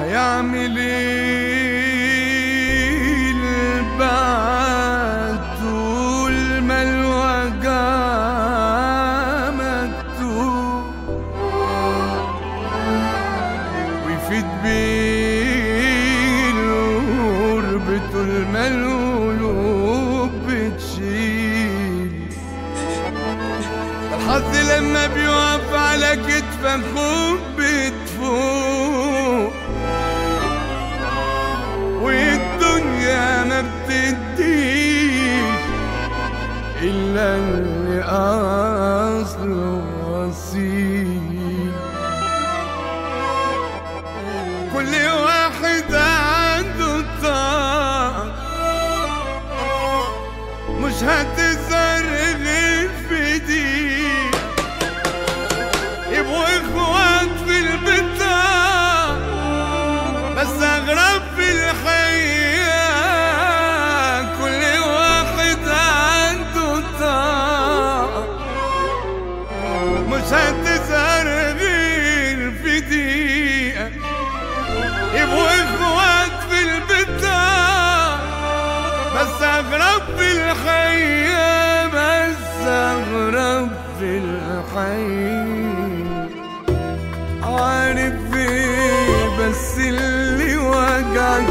هيعمل إيه البعد طول ما الوجع مكتوب ويفيد بيه القرب طول ما القلوب بتشيل. الحظ لما بيقف على كتف أخوك اصله اصيل كل واحد عنده مش هتظهر غير في دقيقة يبقوا إخوات في البتاع بس أغرب في الحياة بس أغرب في الحياة عارف إيه بس اللي وجعك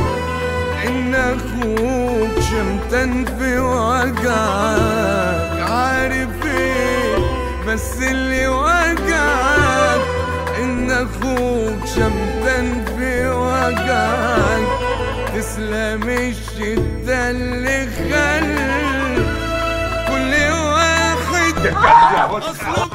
إن أخوك شمتان في وجعك بس اللي وجعك إن أخوك شمتان في وجعك تسلم الشدة اللي خل كل واحد أصله لففونا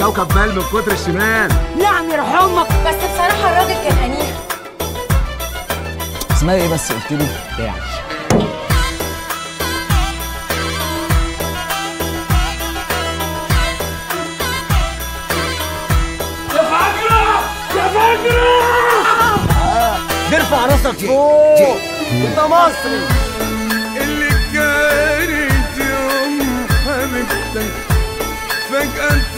كوكب بال من كتر الشمال. نعم يرحمك. أمك بس بصراحة الراجل كان انيق اسمها إيه بس قلت لي يعني ارفع راسك فوق. انت مصري. اللي كانت يوم حبيبتك فجأة